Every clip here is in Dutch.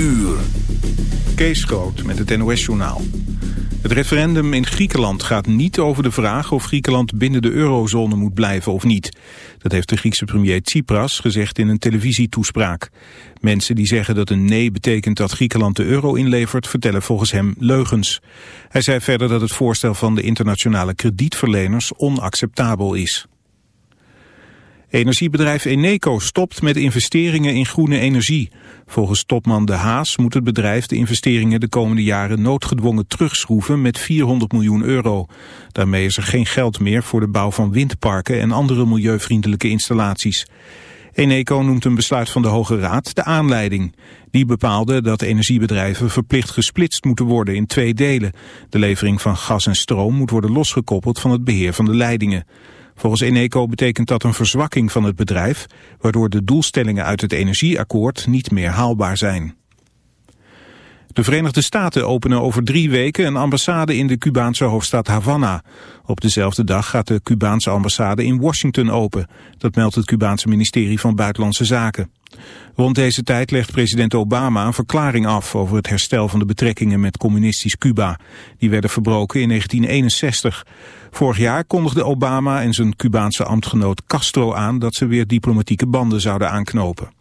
uur. Kees Groot met het NOS-journaal. Het referendum in Griekenland gaat niet over de vraag of Griekenland binnen de eurozone moet blijven of niet. Dat heeft de Griekse premier Tsipras gezegd in een televisietoespraak. Mensen die zeggen dat een nee betekent dat Griekenland de euro inlevert, vertellen volgens hem leugens. Hij zei verder dat het voorstel van de internationale kredietverleners onacceptabel is. Energiebedrijf Eneco stopt met investeringen in groene energie. Volgens topman De Haas moet het bedrijf de investeringen de komende jaren noodgedwongen terugschroeven met 400 miljoen euro. Daarmee is er geen geld meer voor de bouw van windparken en andere milieuvriendelijke installaties. Eneco noemt een besluit van de Hoge Raad de aanleiding. Die bepaalde dat energiebedrijven verplicht gesplitst moeten worden in twee delen. De levering van gas en stroom moet worden losgekoppeld van het beheer van de leidingen. Volgens Eneco betekent dat een verzwakking van het bedrijf, waardoor de doelstellingen uit het energieakkoord niet meer haalbaar zijn. De Verenigde Staten openen over drie weken een ambassade in de Cubaanse hoofdstad Havana. Op dezelfde dag gaat de Cubaanse ambassade in Washington open. Dat meldt het Cubaanse ministerie van Buitenlandse Zaken. Rond deze tijd legt president Obama een verklaring af over het herstel van de betrekkingen met communistisch Cuba. Die werden verbroken in 1961. Vorig jaar kondigde Obama en zijn Cubaanse ambtgenoot Castro aan dat ze weer diplomatieke banden zouden aanknopen.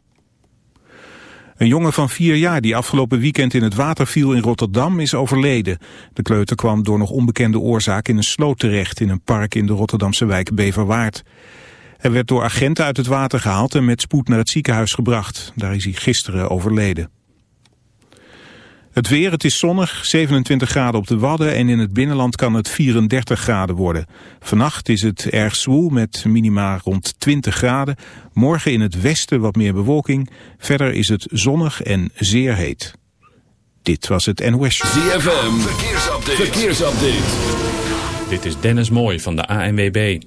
Een jongen van vier jaar die afgelopen weekend in het water viel in Rotterdam is overleden. De kleuter kwam door nog onbekende oorzaak in een sloot terecht in een park in de Rotterdamse wijk Beverwaard. Hij werd door agenten uit het water gehaald en met spoed naar het ziekenhuis gebracht. Daar is hij gisteren overleden. Het weer, het is zonnig, 27 graden op de Wadden en in het binnenland kan het 34 graden worden. Vannacht is het erg zwoel met minima rond 20 graden. Morgen in het westen wat meer bewolking. Verder is het zonnig en zeer heet. Dit was het NOS. ZFM, verkeersupdate. verkeersupdate. Dit is Dennis Mooij van de ANWB.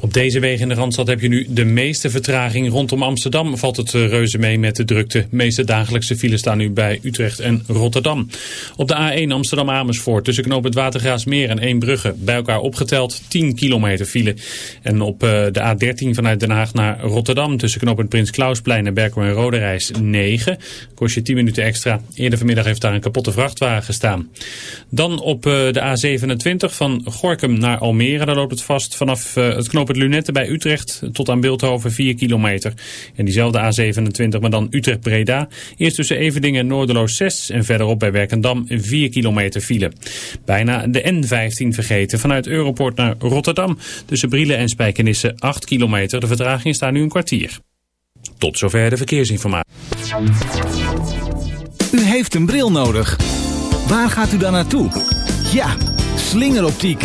Op deze wegen in de Randstad heb je nu de meeste vertraging. Rondom Amsterdam valt het eh, reuze mee met de drukte. De meeste dagelijkse files staan nu bij Utrecht en Rotterdam. Op de A1 Amsterdam-Amersfoort tussen knoop het Watergraasmeer en Eembrugge bij elkaar opgeteld 10 kilometer file. En op eh, de A13 vanuit Den Haag naar Rotterdam tussen knoop het Prins Klausplein en Berkel en Roderijs 9. Kost je 10 minuten extra. Eerder vanmiddag heeft daar een kapotte vrachtwagen gestaan. Dan op eh, de A27 van Gorkum naar Almere. Daar loopt het vast vanaf het knoop het Lunette bij Utrecht tot aan Beeldhoven 4 kilometer. En diezelfde A27, maar dan Utrecht-Breda. Eerst tussen Everdingen en Noorderloos 6 en verderop bij Werkendam 4 kilometer file. Bijna de N15 vergeten vanuit Europort naar Rotterdam. Tussen Brielen en Spijkenisse 8 kilometer. De vertraging staat nu een kwartier. Tot zover de verkeersinformatie. U heeft een bril nodig. Waar gaat u dan naartoe? Ja, slingeroptiek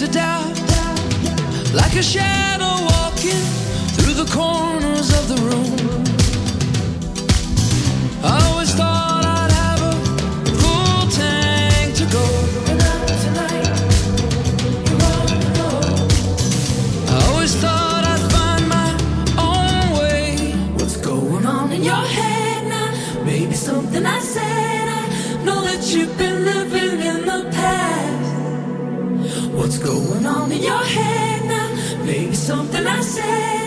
to doubt, like a shadow walking through the corn. something I said.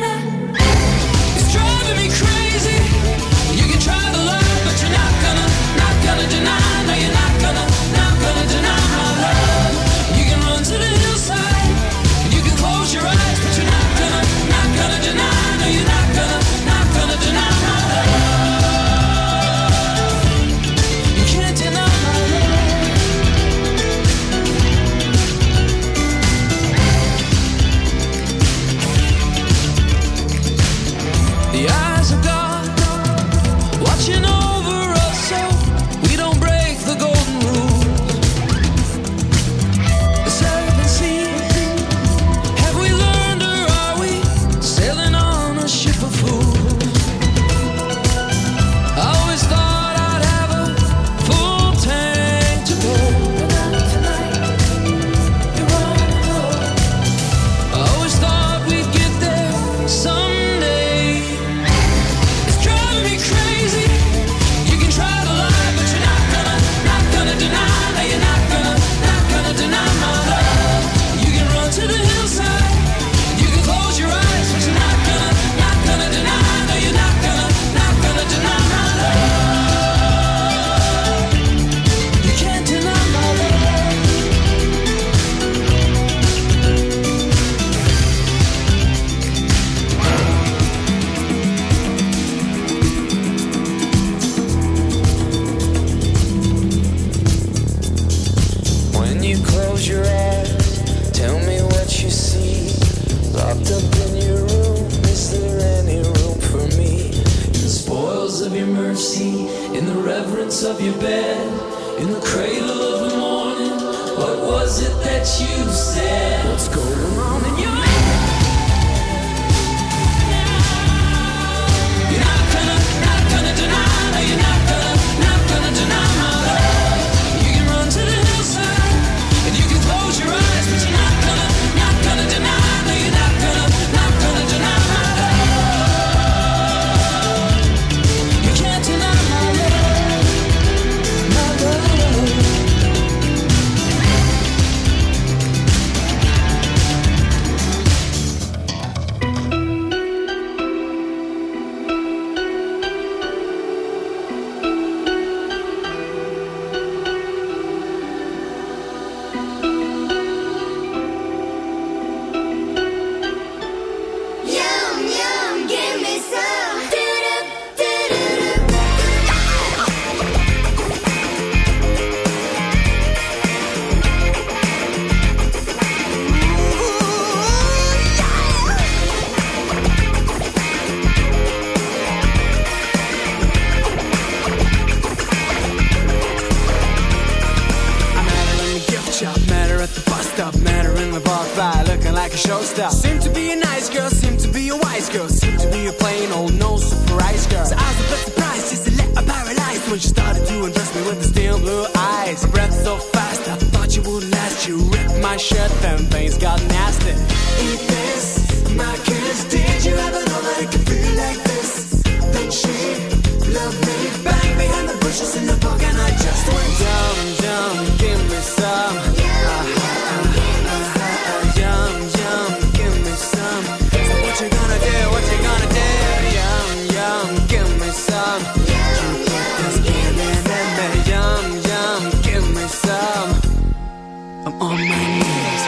on my knees.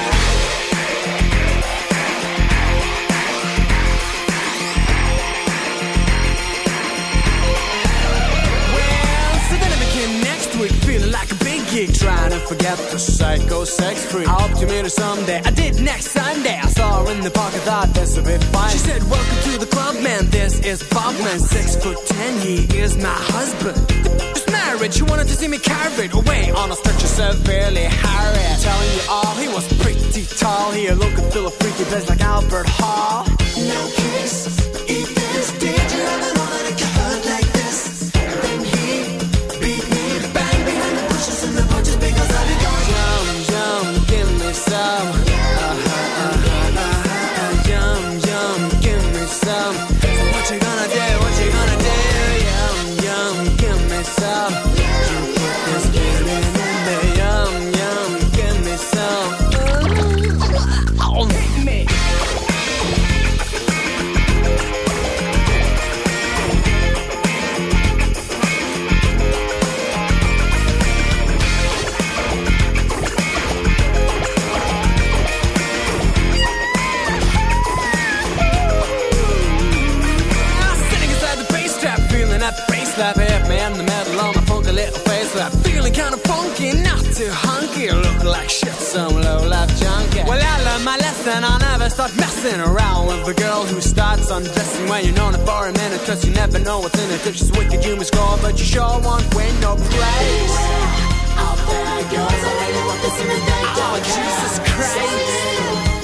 Well, so then next week feeling like a big geek trying to forget the psycho sex freak. I hope to meet her someday. I did next Sunday. I saw her in the park. I thought that's a bit fine. She said, "Welcome to the." man, this is Bob Man, six foot ten, he is my husband. Just marriage, she wanted to see me carried away on a stretcher severely harried. Telling you all, he was pretty tall, he looked and feel a freaky place like Albert Hall. No kiss, if there's danger of know that it can hurt like this. Then he beat me, bang behind the bushes and the bushes because I didn't go. Yum, yum, give me some. Lesson, I'll never start messing around with a girl who starts undressing when you're known her for a minute, cause you never know what's in it. If she's wicked, you must score, but you sure won't win no praise. Out there goes, I really want this in the day. Oh, Jesus Christ.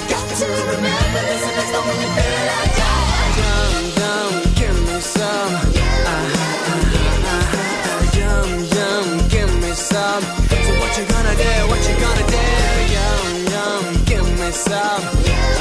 time.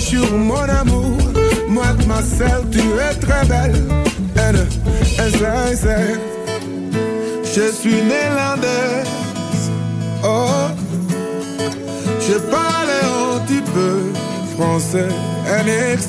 sur mon amour. Moi, Marcel, tu es très belle. N, S, S, Je suis néerlandaise. Oh, je parle un petit peu français. N, X,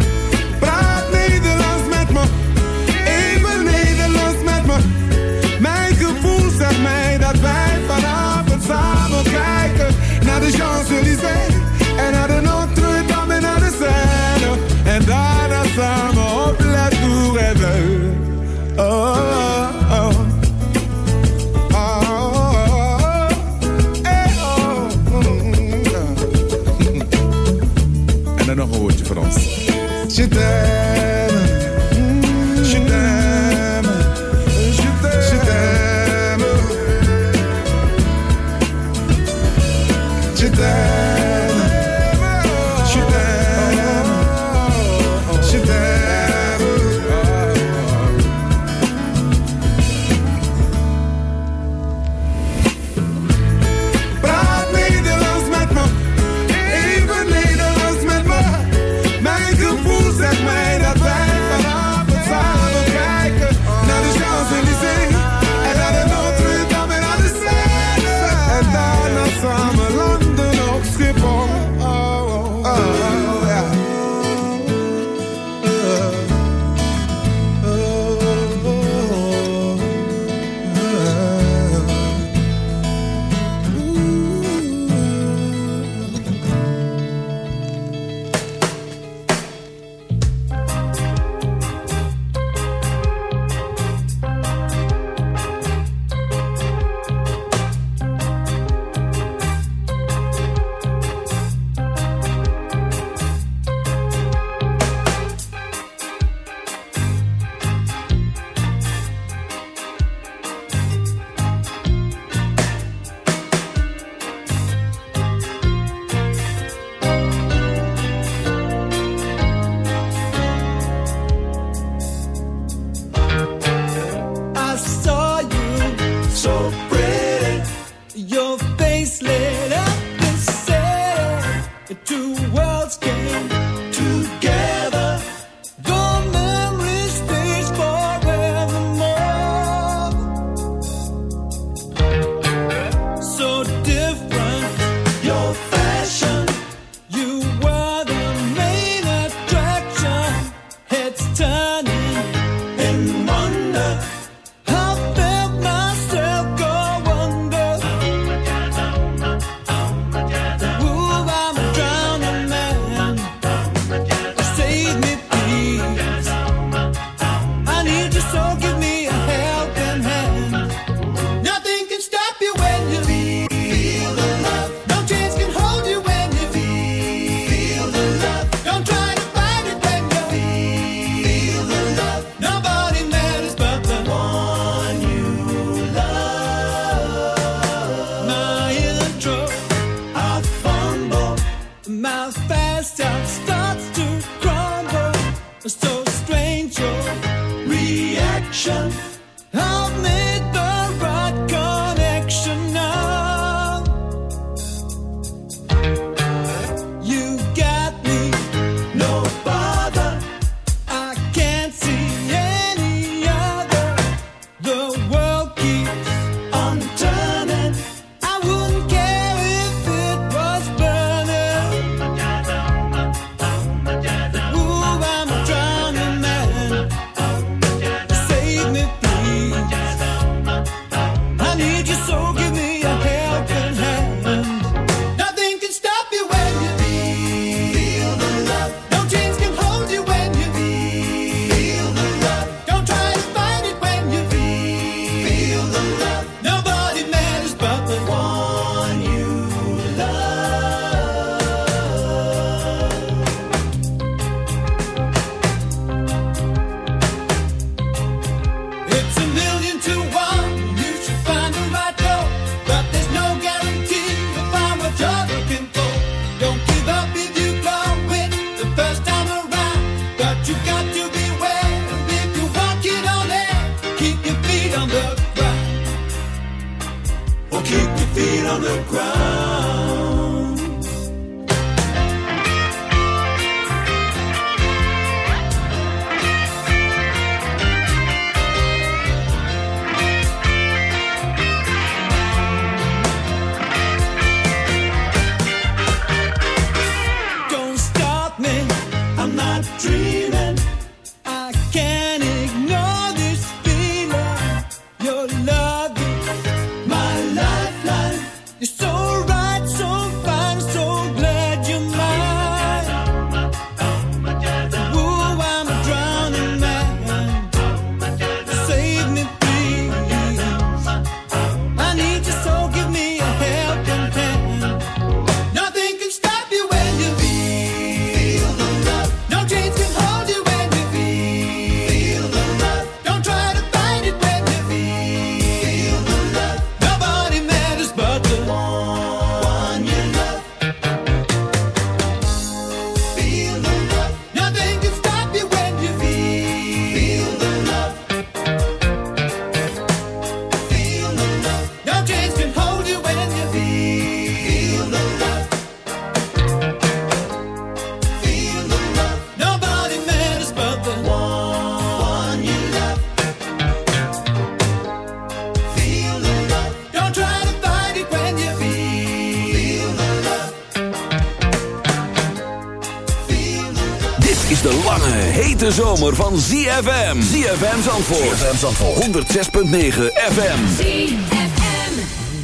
ZFM. ZFM Zandvoort. ZFM Zandvoort. 106.9 FM. ZFM.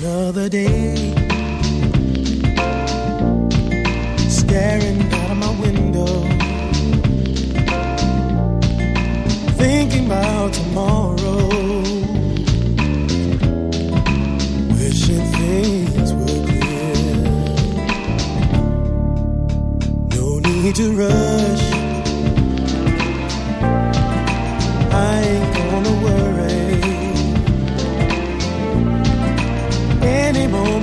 Another day. Staring out of my window. Thinking about tomorrow. Wishing things were clear. No need to rush.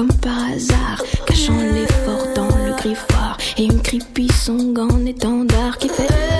comme par hasard, cachant l'effort dans le griffoir et une creepy song en étendard qui fait.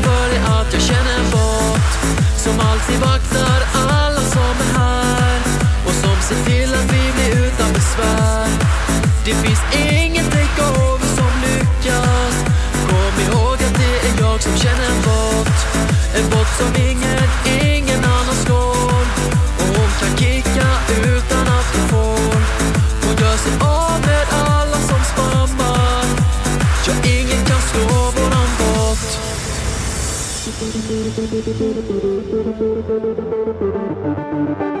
Thank you.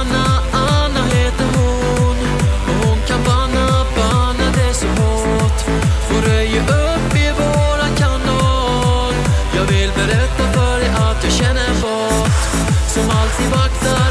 vakti vakti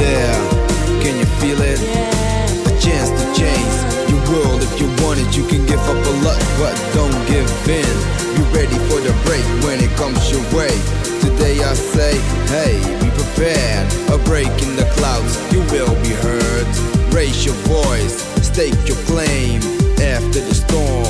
there. Can you feel it? Yeah. A chance to change your world if you want it. You can give up a lot, but don't give in. You ready for the break when it comes your way. Today I say, hey, be prepared. A break in the clouds, you will be heard. Raise your voice, stake your claim after the storm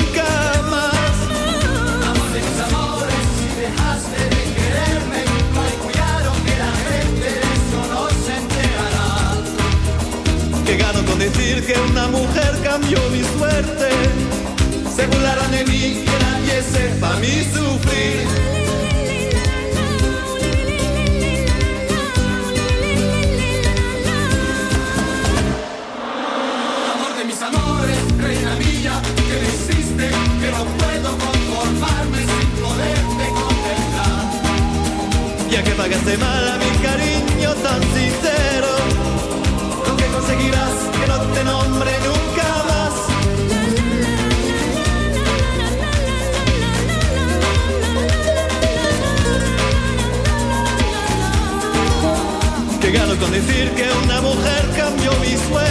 Gano con decir que una mujer cambió mi suerte. Se burlarán de mí, que nadie sepa mi sufrir. Amor de mis amores, reina mía, que me hiciste, que no puedo conformarme sin poderte contemplar. Ya que pagaste mal a mi cariño tan sincero, conseguirás que no te nombre nunca más. Que gano con decir que una mujer cambió mi suerte.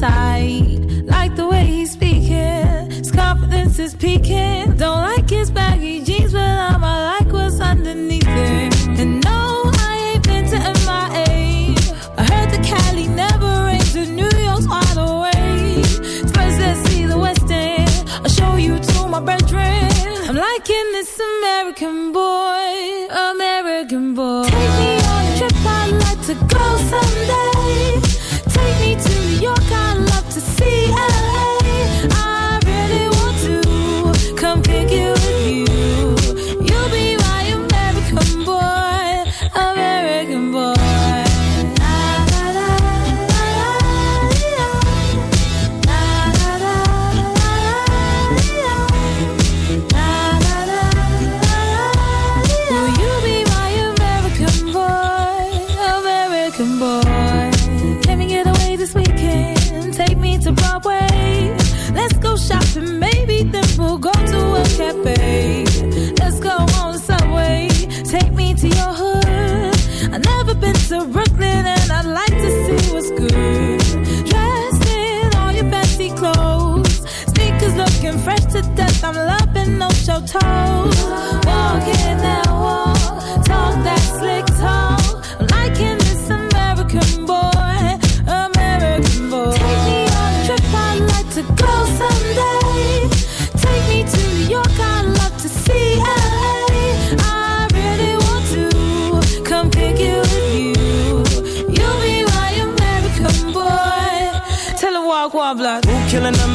Type. Like the way he's speaking, his confidence is peaking. Don't like his baggy jeans, but I'm I like what's underneath it. And no, I ain't been to MIA. I heard the Cali never rains, and New York's wide awake. First, let's see the West End. I'll show you to my bedroom. I'm liking this American boy, Let's go on subway. Take me to your hood. I've never been to Brooklyn and I'd like to see what's good. Dressed in all your clothes. Sneakers looking fresh to death. I'm loving those toes.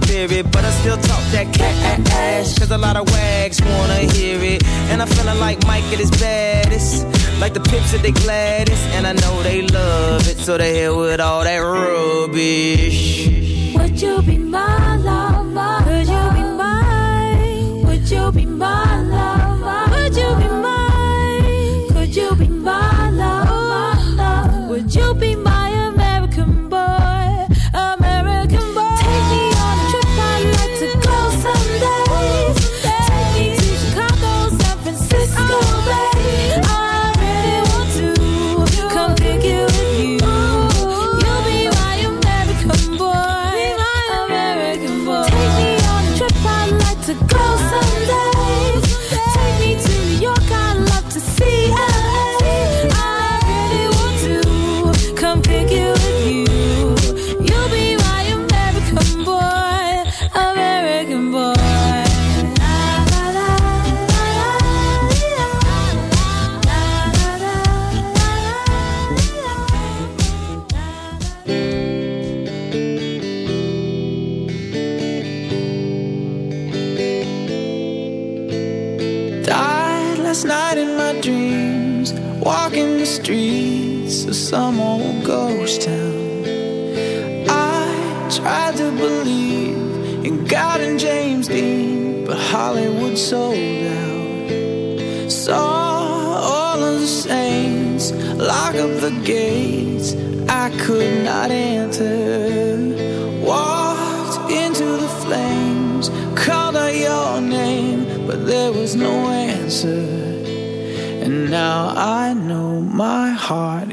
spirit. But I still talk that cat ass. Cause a lot of wags wanna hear it. And I'm feeling like Mike at his baddest. Like the pips at they gladdest. And I know they love it. So they hell with all that rubbish. Would you be my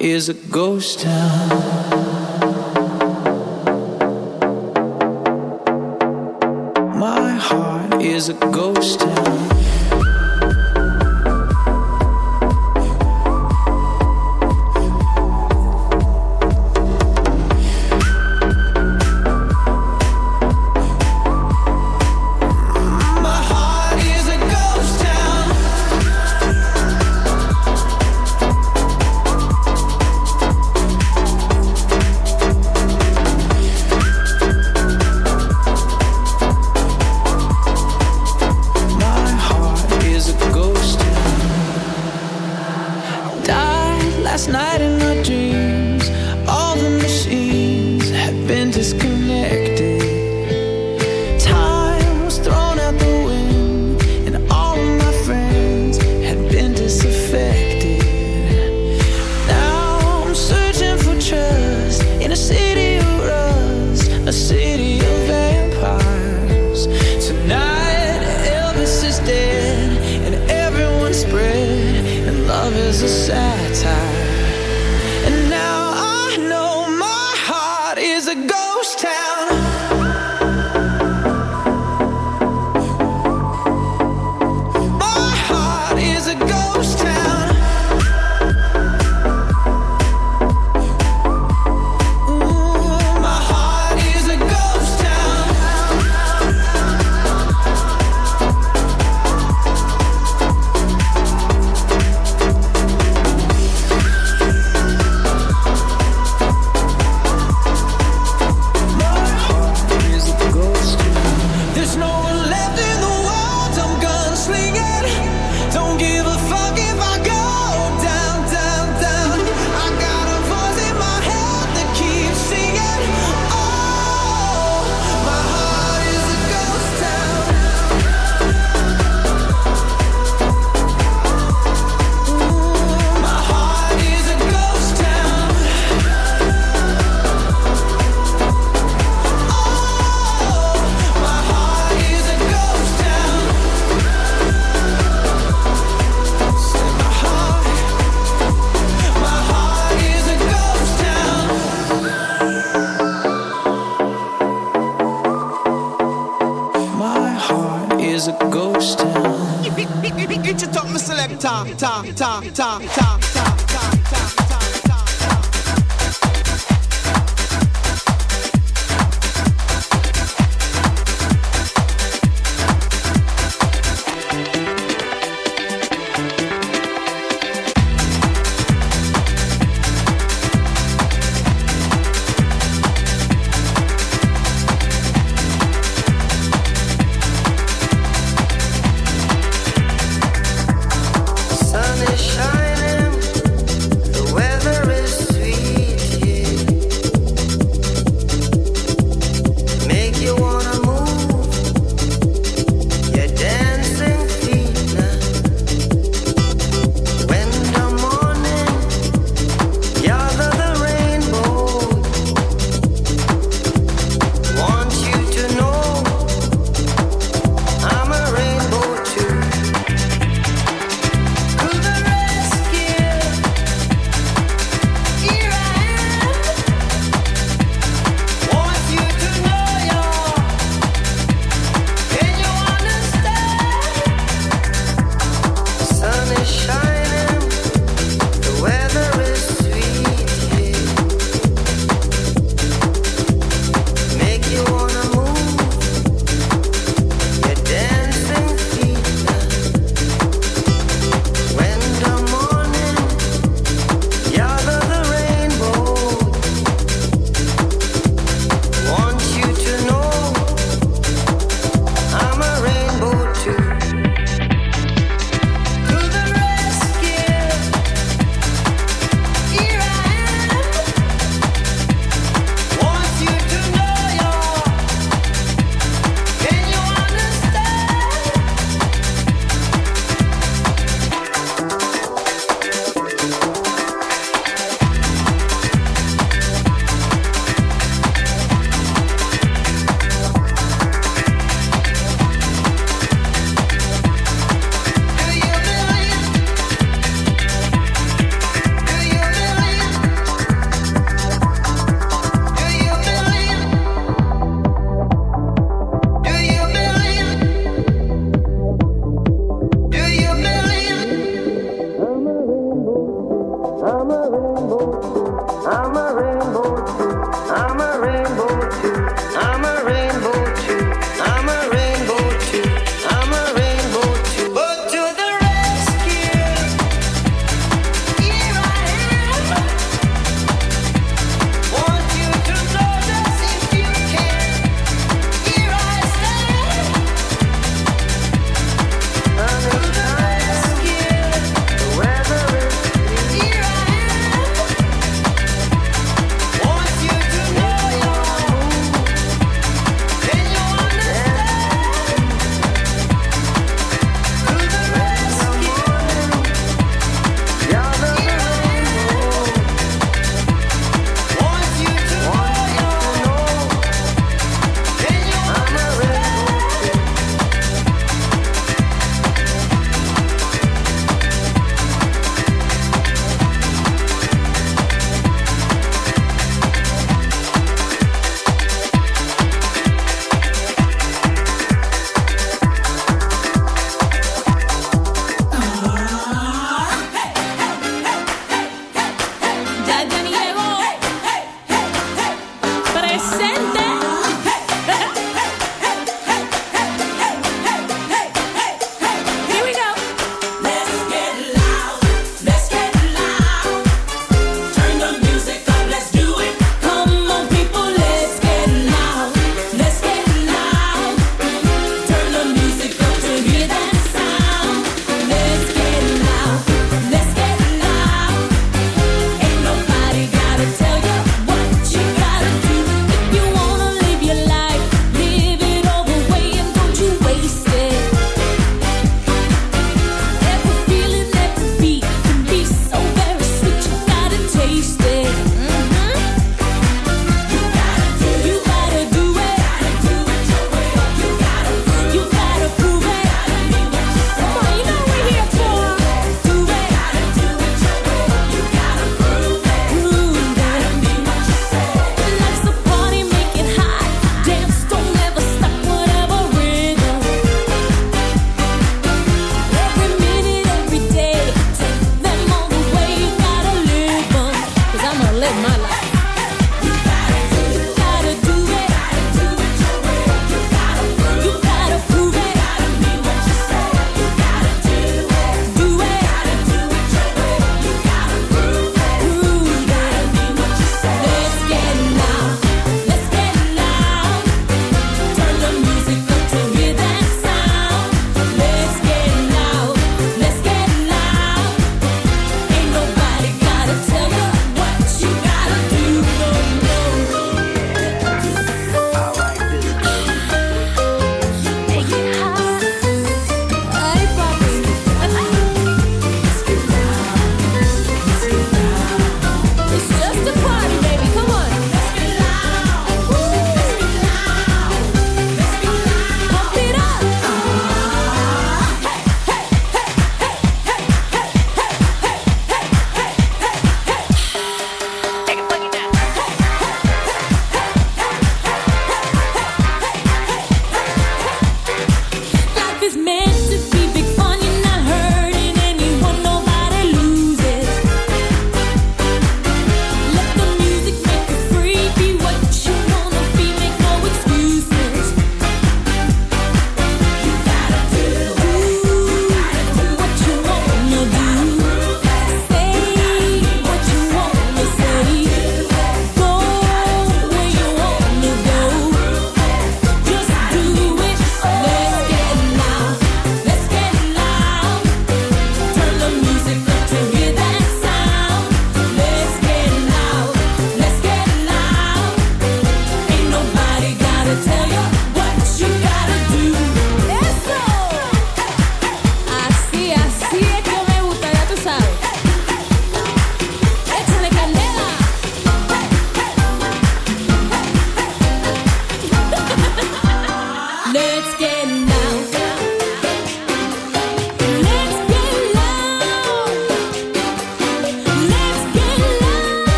is a ghost town. Time.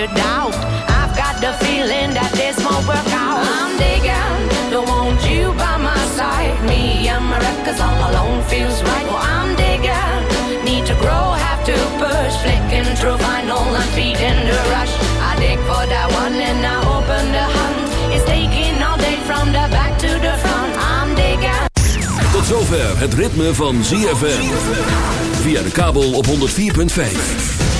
To doubt. I've got the feeling that this won't work out. I'm digging, don't want you by my side. Me and my records all alone feels right. Well, I'm digging, need to grow, have to push. Flicking through vinyl and feeding the rush. I dig for that one and I open the hunt. It's taking all day from the back to the front. I'm digging. Tot zover het ritme van ZFM. Via de kabel op 104.5.